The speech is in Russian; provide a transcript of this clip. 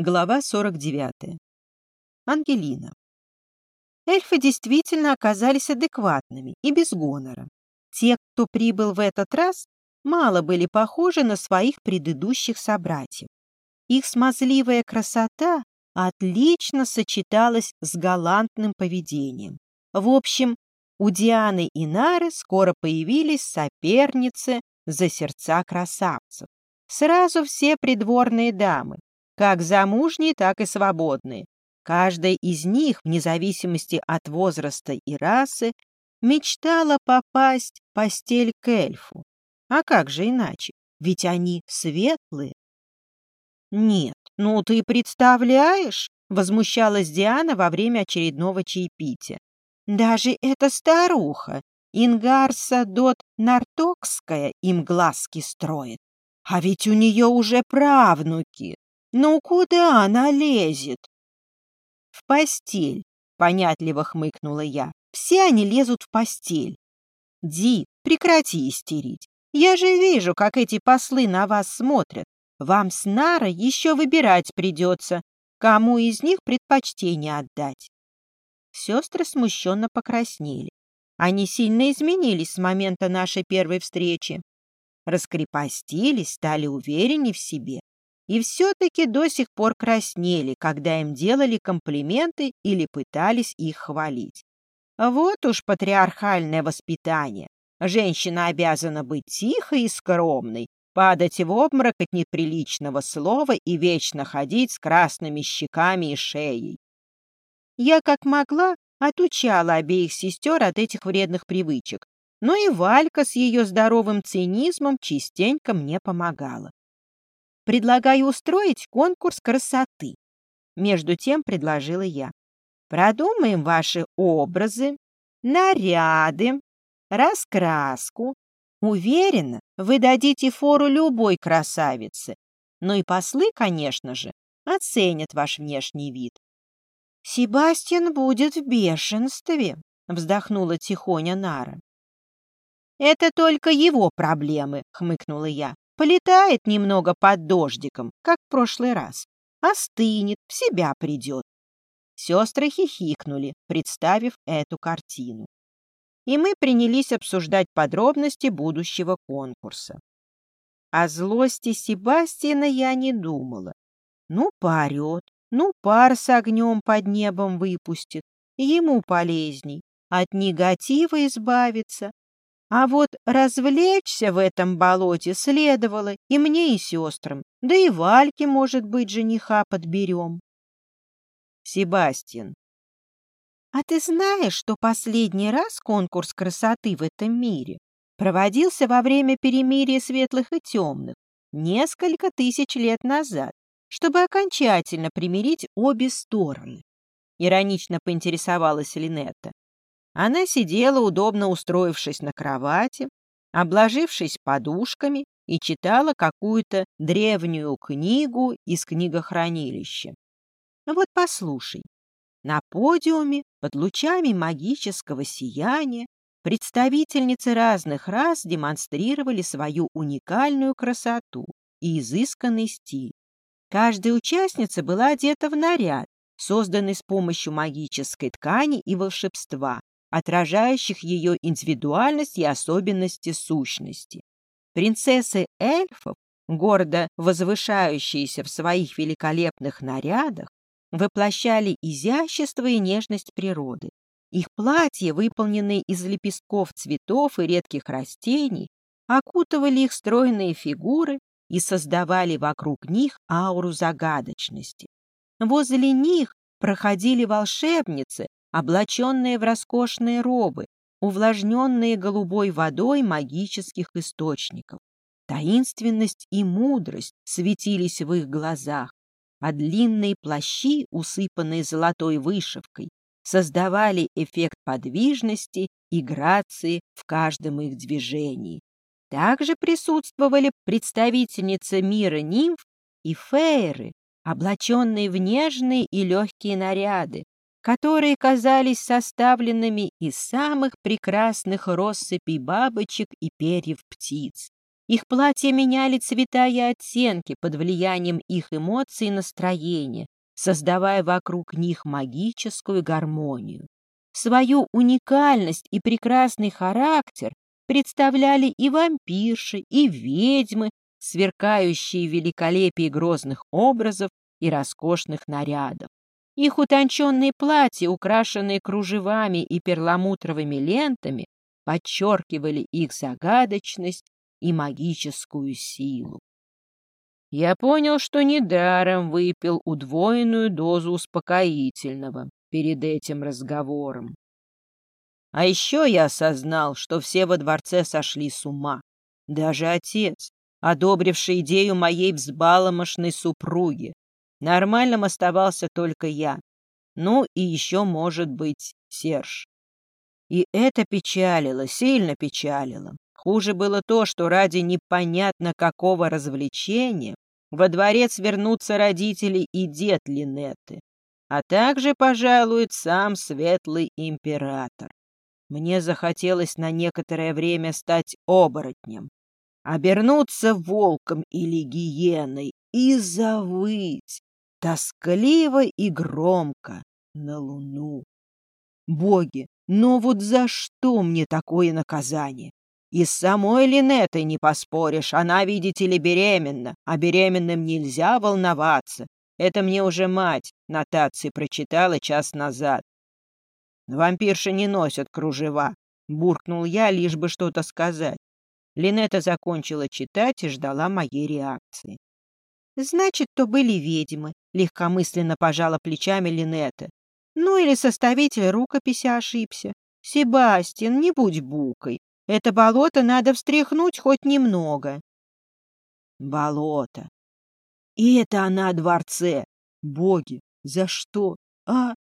Глава 49. Ангелина. Эльфы действительно оказались адекватными и без гонора. Те, кто прибыл в этот раз, мало были похожи на своих предыдущих собратьев. Их смазливая красота отлично сочеталась с галантным поведением. В общем, у Дианы и Нары скоро появились соперницы за сердца красавцев. Сразу все придворные дамы, как замужние, так и свободные. Каждая из них, вне зависимости от возраста и расы, мечтала попасть в постель к эльфу. А как же иначе? Ведь они светлые. Нет, ну ты представляешь, возмущалась Диана во время очередного чаепития. Даже эта старуха, Ингарса Дот Нартокская, им глазки строит. А ведь у нее уже правнуки. Ну куда она лезет? В постель, понятливо хмыкнула я. Все они лезут в постель. Ди, прекрати истерить. Я же вижу, как эти послы на вас смотрят. Вам с Нарой еще выбирать придется, кому из них предпочтение отдать. Сестры смущенно покраснели. Они сильно изменились с момента нашей первой встречи. Раскрепостились, стали увереннее в себе и все-таки до сих пор краснели, когда им делали комплименты или пытались их хвалить. Вот уж патриархальное воспитание. Женщина обязана быть тихой и скромной, падать в обморок от неприличного слова и вечно ходить с красными щеками и шеей. Я, как могла, отучала обеих сестер от этих вредных привычек, но и Валька с ее здоровым цинизмом частенько мне помогала. Предлагаю устроить конкурс красоты. Между тем предложила я. Продумаем ваши образы, наряды, раскраску. Уверена, вы дадите фору любой красавице. Ну и послы, конечно же, оценят ваш внешний вид. Себастьян будет в бешенстве, вздохнула тихоня Нара. Это только его проблемы, хмыкнула я. Полетает немного под дождиком, как в прошлый раз. Остынет, в себя придет. Сестры хихикнули, представив эту картину. И мы принялись обсуждать подробности будущего конкурса. О злости Себастьяна я не думала. Ну, поорет, ну, пар с огнем под небом выпустит. Ему полезней. От негатива избавиться, а вот развлечься в этом болоте следовало и мне, и сестрам, да и Вальке, может быть, жениха подберем. Себастьян. А ты знаешь, что последний раз конкурс красоты в этом мире проводился во время перемирия светлых и темных, несколько тысяч лет назад, чтобы окончательно примирить обе стороны? Иронично поинтересовалась Линетта. Она сидела, удобно устроившись на кровати, обложившись подушками и читала какую-то древнюю книгу из книгохранилища. Вот послушай. На подиуме, под лучами магического сияния, представительницы разных рас демонстрировали свою уникальную красоту и изысканный стиль. Каждая участница была одета в наряд, созданный с помощью магической ткани и волшебства, отражающих ее индивидуальность и особенности сущности. Принцессы эльфов, гордо возвышающиеся в своих великолепных нарядах, воплощали изящество и нежность природы. Их платья, выполненные из лепестков цветов и редких растений, окутывали их стройные фигуры и создавали вокруг них ауру загадочности. Возле них проходили волшебницы, облаченные в роскошные робы, увлажненные голубой водой магических источников. Таинственность и мудрость светились в их глазах, а длинные плащи, усыпанные золотой вышивкой, создавали эффект подвижности и грации в каждом их движении. Также присутствовали представительницы мира нимф и фейры, облаченные в нежные и легкие наряды, которые казались составленными из самых прекрасных россыпей бабочек и перьев птиц. Их платья меняли цвета и оттенки под влиянием их эмоций и настроения, создавая вокруг них магическую гармонию. Свою уникальность и прекрасный характер представляли и вампирши, и ведьмы, сверкающие в великолепии грозных образов и роскошных нарядов. Их утонченные платья, украшенные кружевами и перламутровыми лентами, подчеркивали их загадочность и магическую силу. Я понял, что недаром выпил удвоенную дозу успокоительного перед этим разговором. А еще я осознал, что все во дворце сошли с ума. Даже отец, одобривший идею моей взбаломошной супруги. Нормальным оставался только я. Ну и еще, может быть, Серж. И это печалило, сильно печалило. Хуже было то, что ради непонятно какого развлечения во дворец вернутся родители и дед Линетты, а также пожалует сам светлый император. Мне захотелось на некоторое время стать оборотнем, обернуться волком или гиеной и завыть тоскливо и громко на луну. Боги, но вот за что мне такое наказание? И с самой Линетой не поспоришь, она, видите ли, беременна, а беременным нельзя волноваться. Это мне уже мать нотации прочитала час назад. Вампирши не носят кружева, буркнул я, лишь бы что-то сказать. Линета закончила читать и ждала моей реакции. «Значит, то были ведьмы», — легкомысленно пожала плечами Линета. «Ну или составитель рукописи ошибся. Себастьян, не будь букой. Это болото надо встряхнуть хоть немного». «Болото. И это она о дворце. Боги, за что? А,